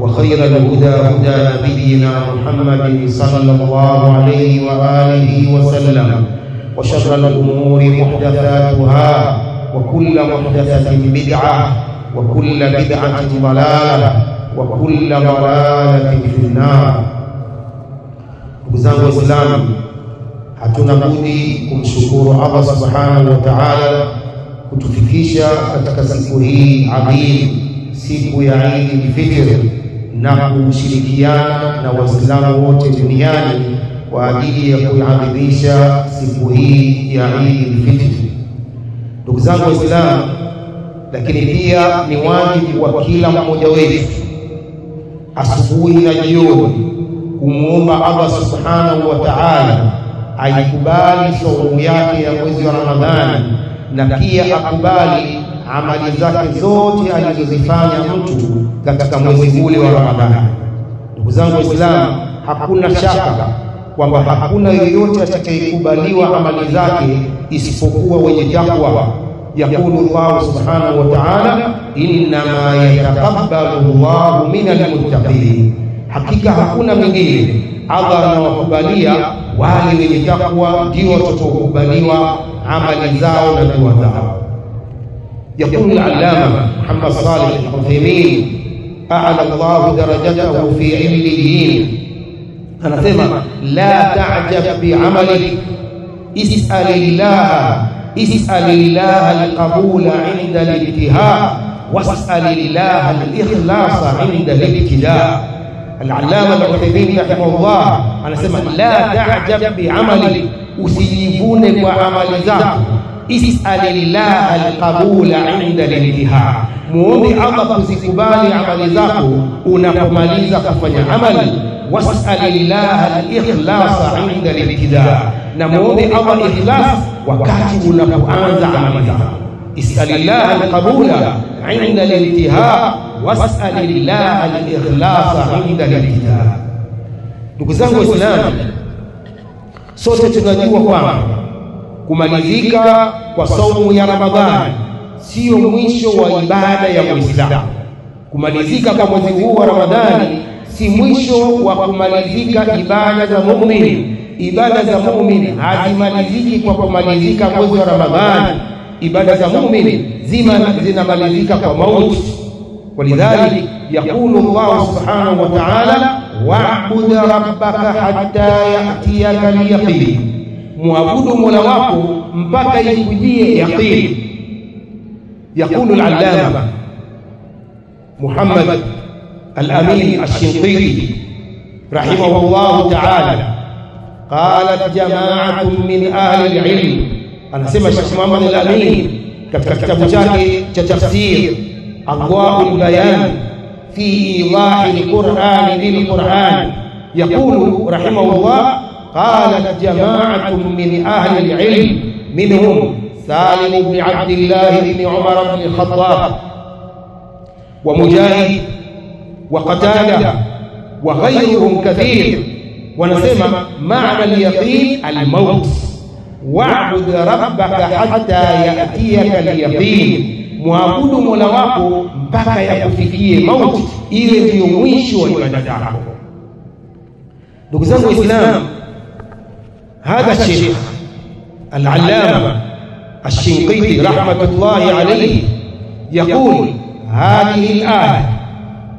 وخير الهدى هدى نبينا محمد صلى الله عليه وآله وسلم وشر الأمور محدثاتها وكل محدثة بدعة وكل بدعة ضلالة وكل ضلالة في النار. بزاوه الاسلام hatuna budi kumshukuru allah subhanahu wataala kutufikisha katika siku hii adhimu siku ya na kushirikiana na Waislamu wote duniani kwa ajili ya kuadhimisha siku hii ya Eid al-Fitr. Ndugu zangu Waislamu, lakini pia ni wajibu wa kila mmoja wetu asubuhi na jioni kumwomba Allah subhanahu wa ta'ala aikubali saumu yake ya mwezi wa Ramadhani na pia akubali amali zake zote alizozifanya mtu katika mwezi ule wa Ramadhani. Ndugu zangu Waislamu, hakuna shaka kwamba hakuna yeyote atakayekubaliwa amali zake isipokuwa wenye takwa. Yaqulu Allah subhanahu wa ta'ala, innama yataqabbalu Allahu minal muttaqin, hakika hakuna mwingine Allah anawakubalia wale wenye takwa, ndio watakaokubaliwa amali zao na dua zao. يقول العلامة محمد صالح العثيمين أعلى الله درجته في عليين أنا سمع لا تعجب بعملك. اسأل الله اسأل الله القبول عند الانتهاء واسأل الله الإخلاص عند الابتداء. العلامة العثيمين رحمه الله أنا سمع لا تعجب بعملك. أسيبونك وعمل ذاتك is'alillah alqabula inda lintiha, muombe Allah kuzikubali amali zako unapomaliza kufanya amali. Was'alillah alikhlasa inda libtida, na muombe Allah ikhlas wakati unapoanza amali zako. Is'alillah alqabula inda lintiha, was'alillah alikhlasa inda libtida. Ndugu zangu Waislamu, sote tunajua kwamba kumalizika kwa saumu ya Ramadhani siyo mwisho wa ibada ya Muislamu. Kumalizika kwa mwezi huu wa Ramadhani si mwisho wa kumalizika ibada za muumini. Ibada za muumini hazimaliziki kwa kumalizika mwezi wa Ramadhani. Ibada za muumini zima zinamalizika kwa mauti. Walidhalik yaqulu Allah subhanahu wa ta'ala, wa'bud rabbaka hatta ya'tiyaka al-yaqin muabudu mola wako mpaka ikujie yaqini. Yaqulu al-allama Muhammad al-Amin ash-Shinqiti rahimahullahu ta'ala, qalat jama'atun min ahli al-ilm, anasema Sheikh Muhammad al-Amin katika kitabu chake cha tafsir Adwaul Bayan fi idahi al-Qur'an bil-Qur'an, yaqulu rahimahullah قالت جماعة من أهل العلم منهم سالم بن عبد الله بن عمر بن الخطاب ومجاهد وقتادة وغيرهم كثير. ونسمى معنى اليقين الموت. واعبد ربك حتى يأتيك اليقين. معبد ملواك بكى يكفيه موت إذ يمشي ويبدأ دعاه دكزان الإسلام hadha Sheikh al-Allama الشنقيطي رحمة الله عليه يقول هذه الآية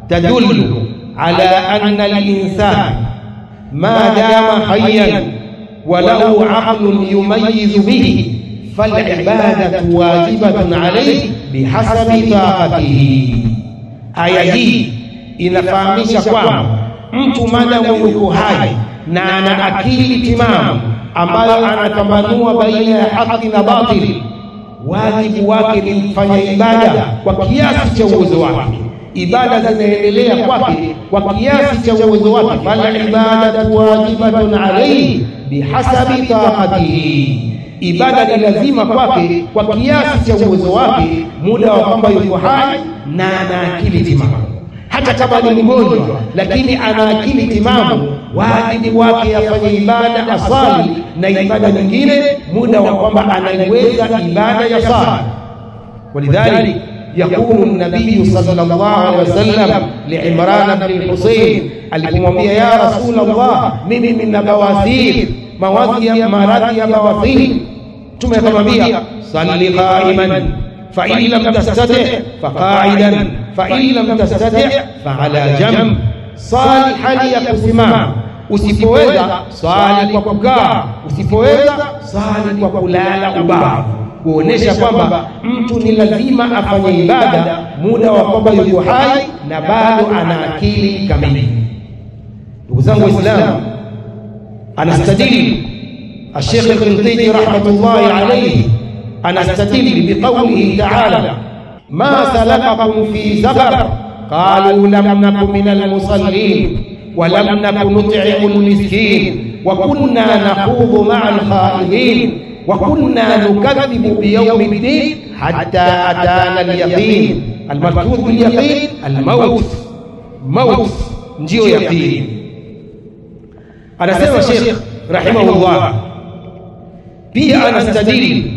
تدل على أن الإنسان ما دام حيا وله عقل يميز به فالعبادة واجبة عليه بحسب طاقته. aya hii inafahamisha kwamba mtu madamu yuko hai na ana akili timamu ambayo anapambanua baina ya haki na batili, wajibu wake ni kufanya ibada kwa kiasi cha uwezo wake. Ibada zinaendelea kwake kwa kiasi cha uwezo wake, fal ibadatu wajibatun alayhi bihasabi taqatihi, ibada ni lazima kwake kwa kiasi cha uwezo wake, muda wa kwamba yuko hai na ana akili timamu. hata kama ni mgonjwa lakini ana akili timamu, wajibu wake afanye ibada asali na ibada nyingine muda wa kwamba anaiweza ibada ya sala. Walidhalik يقول النبي صلى الله عليه وسلم لعمران بن الحصين الكمام يا رسول الله من من بواسير مواسي مراتي بواسير ثم يقول يا صلي قائما فإن لم تستطع فقاعدا فإن لم تستطع فعلى جنب صالحا يقسمان Usipoweza swali kwa kukaa, usipoweza swali kwa kulala ubavu, kuonesha kwamba mtu ni lazima afanye ibada muda wa kwamba yuko hai na bado ana akili kamili. Ndugu zangu Waislamu, anastadili Ashekh Al-Qintaiti rahmatullahi alayhi anastadili biqaulihi taala ma salakakum fi saqar qalu lam naku min almusallin ولم نكن نطعم المسكين وكنا نخوض مع الخائنين وكنا نكذب بيوم الدين حتى أتانا اليقين. المكتوب باليقين الموت. موت. نجيو يقين أنا سيد الشيخ رحمه الله. فيه أنا أستدل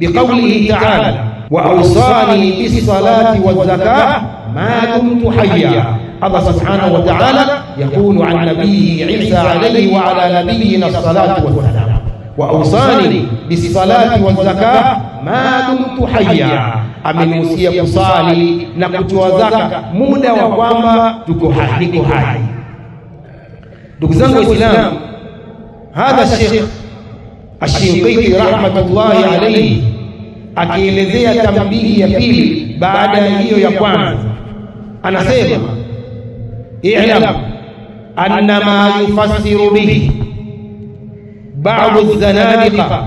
بقوله تعالى وأوصاني بالصلاة والزكاة ما دمت حيا. الله سبحانه وتعالى yaqulu عن نبيه Isa عليه وعلى نبينا الصلاة والسلام. وأوصاني بالصلاة والزكاة ما دمت حيا. amenihusia kusali na kutoa zaka muda wa kwamba tuko hai, niko hai. Ndugu zangu Waislamu, hadha Sheikh Ashinqiti rahmatullahi alayhi akielezea tambihi ya pili baada ya hiyo ya kwanza, anasema i'lam أن ما يفسر به بعض الزنادقة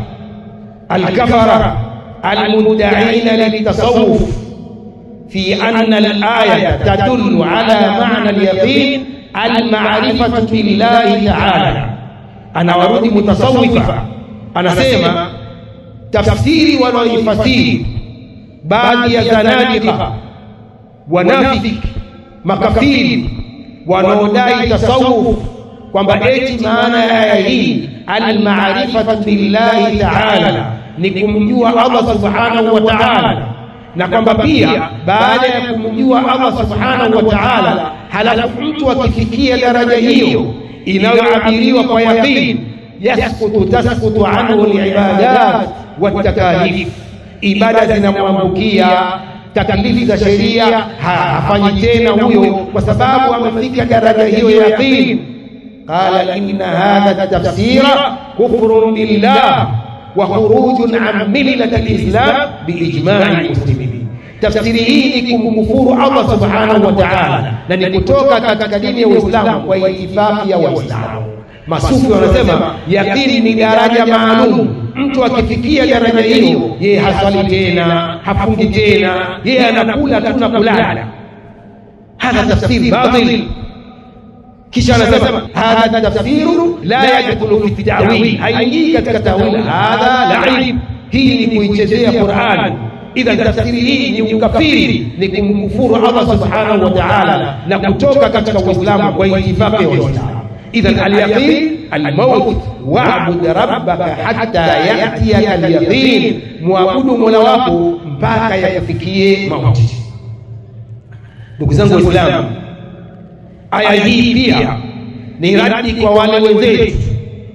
الكفرة المدعين للتصوف في أن الآية تدل على معنى اليقين المعرفة بالله تعالى. أنا ورد متصوفة أنا سيما تفسير ولا يفسير بعد zanadika wanafiki مكفير wanaodai tasawuf kwamba eti maana ya aya hii almarifatu billahi taala ni kumjua Allah subhanahu wa taala, na kwamba pia baada ya kumjua Allah subhanahu wa taala, halafu mtu akifikia daraja hiyo inayoabiriwa kwa yaqini yaskutu taskutu anhu libadat watakalif, ibada zinamwambukia taklifu za sheria hafanyi tena huyo, kwa sababu amefika daraja hiyo ya yaqin. Qala inna hadha tafsira kufrun billah wa khurujun an millati alislam biijma'i muslimin. Tafsiri hii ni kumkufuru Allah subhanahu wa ta'ala na ni kutoka katika dini ya Uislamu kwa itifaki ya Waislamu. Masufi wanasema yaqini ni daraja maalum. Mtu akifikia daraja hiyo, yeye haswali tena, hafungi tena, yeye anakula tu na kulala. Hadha tafsiri batil. Kisha anasema hadha tafsiru la yadkhulu fi ta'wil, haingii katika tawil. Hadha laib, hii ni kuichezea Qur'an. Idha tafsiri hii ni ukafiri, ni kumkufuru Allah subhanahu wa ta'ala na kutoka katika Uislamu kwa itifaki wa Waislamu. Idhan alyaqin almaut wa'bud rabbaka hatta yatiyaka alyaqin, mwabudu mola wako mpaka yakufikie mauti. Ndugu zangu Waislamu, aya hii pia ni radi kwa wale wenzetu.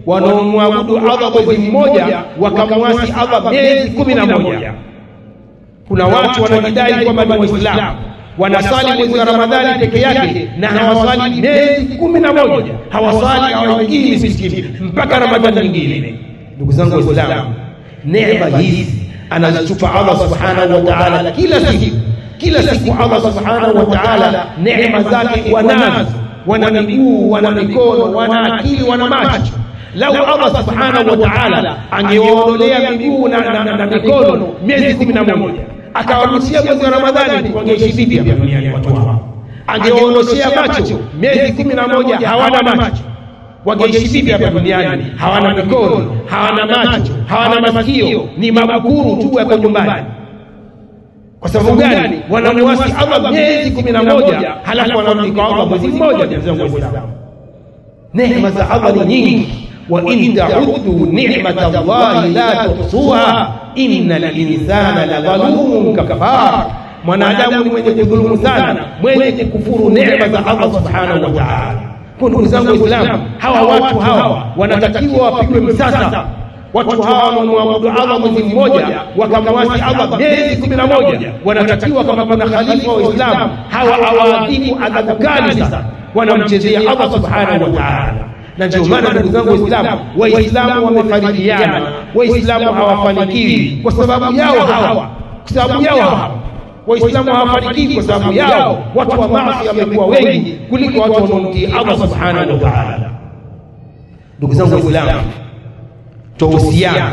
wanaomwabudu Allah mwezi mmoja wakamwasi Allah miezi kumi na moja. Kuna watu wanajidai kwamba ni Waislamu wanasali mwezi wa Ramadhani peke yake na hawasali miezi kumi na moja, hawasali hawaingii misikiti mpaka Ramadhani nyingine. Ndugu zangu Waislamu, neema hizi anazichupa Allah subhanahu wa ta'ala kila siku. kila siku Allah subhanahu wa ta'ala neema zake wanazo, wana miguu, wana mikono, wana akili, wana macho. Lau Allah subhanahu wa ta'ala angewaondolea miguu na, mikono miezi kumi na moja akawarushia mwezi wa Ramadhani, wangeishi vipi hapa duniani watu hawa? Angewaondoshea macho miezi kumi na moja hawana macho, wangeishi vipi hapa duniani? Hawana mikono, hawana macho, hawana masikio, ni mabukuru tu yako nyumbani. Kwa sababu gani? Wanamwasi Allah miezi kumi na moja halafu wanarudi kwa Allah mwezi mmoja. Ndugu zangu Waislamu, neema za Allah ni nyingi, ta'uddu ni'mata Allahi la tuhsuha innal insana la dhalumun kafar, mwanadamu ni mwenye kudhulumu sana, mwenye kukufuru neema za Allah subhanahu wa ta'ala. Kwa ndugu zangu Waislamu, hawa watu hawa wanatakiwa wapigwe msasa watu hawa wanaomwabudu Allah mwezi mmoja wakamwasi Allah miezi kumi na moja wanatakiwa kama kuna khalifa wa Uislamu hawa awaadhibu adhabu kali sana, wanamchezea Allah subhanahu wa ta'ala. Na ndio maana ndugu zangu Waislamu, Waislamu wamefarikiana, Waislamu hawafanikiwi kwa sababu yao hawa, kwa sababu yao hawa. Waislamu hawafanikiwi kwa sababu yao. Watu wa maasi wamekuwa wengi kuliko watu wanaomtii Allah subhanahu wa ta'ala. Ndugu zangu Waislamu, twahusiana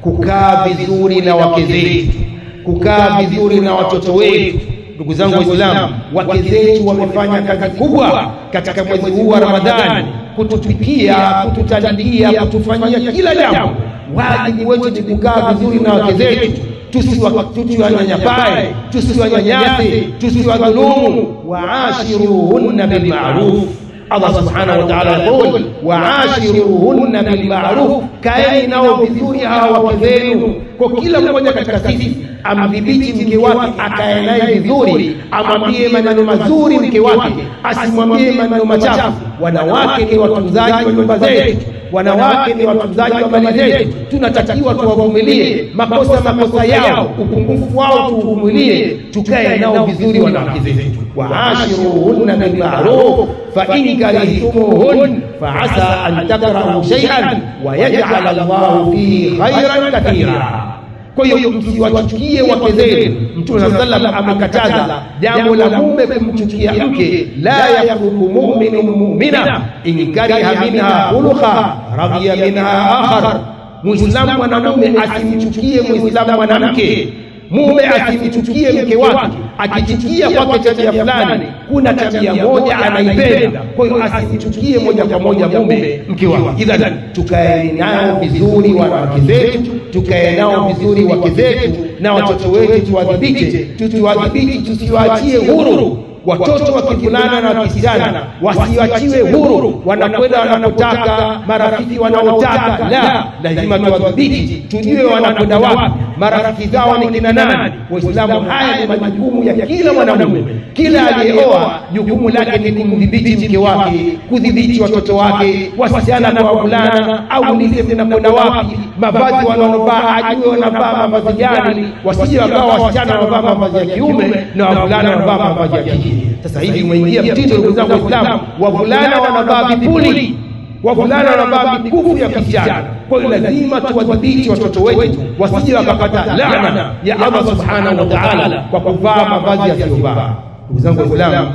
kukaa vizuri na wake zetu, kukaa vizuri na watoto wetu. Ndugu zangu Waislamu, wake zetu wamefanya kazi kubwa katika mwezi huu wa Ramadhani, kutupikia, kututandikia, kutufanyia kila jambo. Wajibu wetu ni kukaa vizuri na wake zetu, tusiwanyanyapae, tusiwanyanyase, tusiwadhulumu. waashiruhunna bilmaruf Allah subhanahu wa ta'ala yaqul waashiruhunna bilmaruf, kaeni nao vizuri hawa wake zenu. Kwa kila mmoja katika sisi amdhibiti mke wake, akae naye vizuri, amwambie maneno mazuri mke wake, asimwambie maneno machafu. Wanawake ni watunzaji wa nyumba zetu, wanawake ni watunzaji wa mali zetu. Tunatakiwa tuwavumilie. Makosa makosa yao, upungufu wao tuuvumilie, tukae nao vizuri wanawake zetu. waashiruhunna bilmaruf fa in karihtumuhun fa asa an takrahu shay'an wa yaj'al Allahu fihi khayran kathira. Kwa hiyo msiwachukie wake zenu. Mtume saa sallam amekataza jambo la mume kumchukia mke, la yakruku mu'minu mu'mina. in kariha minha khuluqa. radiya minha akhar. Muislamu mwanamume asimchukie muislamu mwanamke mume akimchukia mke wake, akichukia kwake tabia fulani, kuna tabia moja anaipenda, kwa hiyo asimchukie moja kwa moja mume mke wake. Idhan, tukae nao vizuri wanawake zetu, tukae nao vizuri wake zetu, na watoto wetu tuwadhibite, tusiwadhibiti, tusiwaachie huru. watoto wa kivulana na wakisichana wasiwachiwe huru, wanakwenda wanapotaka, marafiki wanaotaka. La, lazima tuwadhibiti, tujue wanakwenda wapi, marafiki zao ni kina nani. Waislamu, haya ni majukumu ya kila mwanamume. Kila aliyeoa jukumu lake ni kumdhibiti mke wake, kudhibiti watoto wake, wasichana kwa wavulana, au nize zinakwenda wapi, mavazi wanaovaa ajue wanavaa mavazi gani, wasije wakawa wasichana wanavaa mavazi ya kiume na wavulana wanavaa mavazi ya kike. Sasa hivi umeingia mtindo, ndugu zangu Waislamu, wavulana wanavaa vipuli, wavulana wanavaa mikufu ya kijana. Kwa hiyo lazima tuwadhibiti watoto wetu. wasije wakapata laana ya Allah subhanahu wa ta'ala kwa kuvaa mavazi yasiyovaa. Ndugu zangu Waislamu,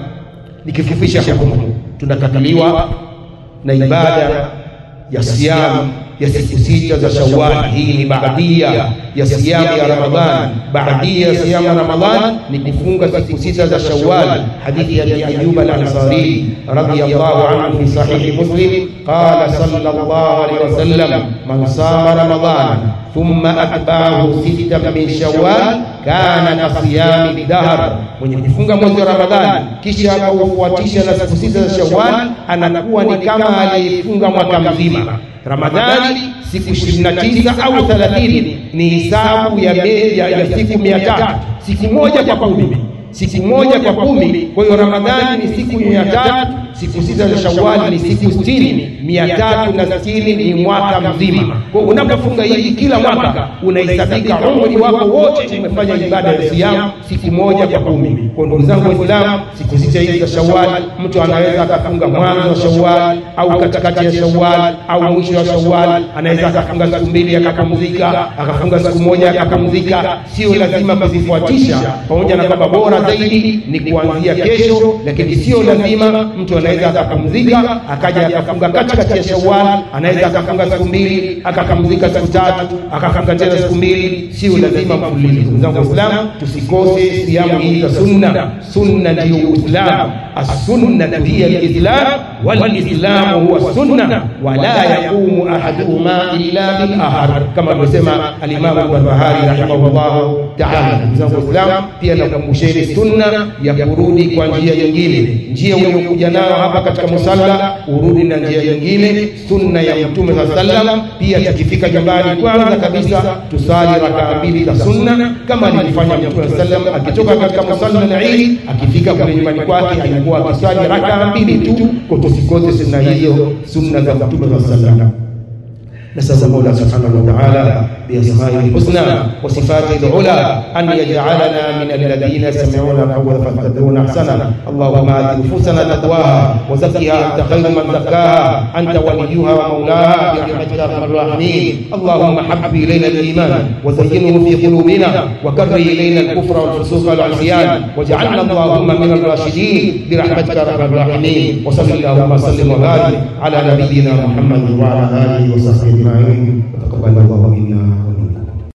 nikifupisha hukumu, tunakabiliwa na ibada ya siamu ya siku sita za Shawwal. Hii ni baadia ya siyamu ya Ramadhan. Baadia ya siyamu ya Ramadhan ni kufunga siku sita za Shawwal. Hadithi ya Abi Ayyub al-Ansari radiyallahu anhu fi sahih Muslim qala sallallahu alayhi wasallam man sama Ramadhan thumma atba'ahu sittan min Shawwal kana ka siyami dahr, mwenye kufunga mwezi wa Ramadhani kisha akaufuatisha na siku sita za Shawwal anakuwa ni kama aliyefunga mwaka mzima. Ramadhani siku 29 au 30 ni hisabu ya, ya, ya siku mia tatu, siku moja kwa kumi, siku moja kwa kumi. Kwa hiyo Ramadhani ni siku mia tatu, siku sita za Shawali ni siku sitini, mia tatu na sitini ni mwaka mzima. Kwa unapofunga hivi kila mwaka unahesabika umri wako wote umefanya ibada ya siamu siku moja kwa kumi. Kwa ndugu zangu Waislamu, siku sita hizi za Shawali mtu anaweza akafunga mwanzo wa Shawali au katikati ya Shawali au mwisho wa Shawali, Anaweza akafunga siku mbili akapumzika, akafunga siku moja akapumzika. Sio lazima kuzifuatisha, pamoja na kwamba bora zaidi ni kuanzia kesho, lakini sio lazima. Mtu anaweza akamzika akaja akafunga katikati ya Shawwal, anaweza akafunga siku mbili akakamzika siku tatu akafunga tena siku mbili, sio lazima mfululizo. Ndugu zangu Waislamu, tusikose siamu hii za sunna. Sunna. Ndiyo Uislamu, as-sunna hiya al-islam wal-islamu huwa sunna. wala yaqumu ahaduhuma illa bil ahad, kama alivyosema al-Imam Barbahari rahimahullah ta'ala. Ndugu zangu Waislamu, pia nakumbusheni sunna ya kurudi kwa njia nyingine, njia uliyokuja nayo wa hapa katika musalla, urudi na njia nyingine, sunna ya Mtume saa sallam. Pia tukifika nyumbani, kwanza kabisa tusali rakaa mbili za sunna kama alivyofanya Mtume saa sallam akitoka katika musalla na ili akifika kwenye nyumbani kwake alikuwa akisali rakaa mbili tu, kwa tusikoze sunna hizo, sunna za Mtume saa sallam. Nasasa Mola subhanahu wa taala بأسمائه الحسنى وصفاته العلى أن يجعلنا من الذين يستمعون القول فيتبعون أحسنه. اللهم آت نفوسنا تقواها وزكها أنت خير من زكاها. أنت وليها ومولاها. برحمتك يا أرحم الراحمين اللهم حبب إلينا الإيمان. وزينه في قلوبنا. وكره إلينا الكفر والفسوق والعصيان. واجعلنا اللهم من الراشدين برحمتك يا أرحم الراحمين. وصل اللهم وسلم وبارك على نبينا محمد وعلى آله وصحبه أجمعين. nakapalawa kami na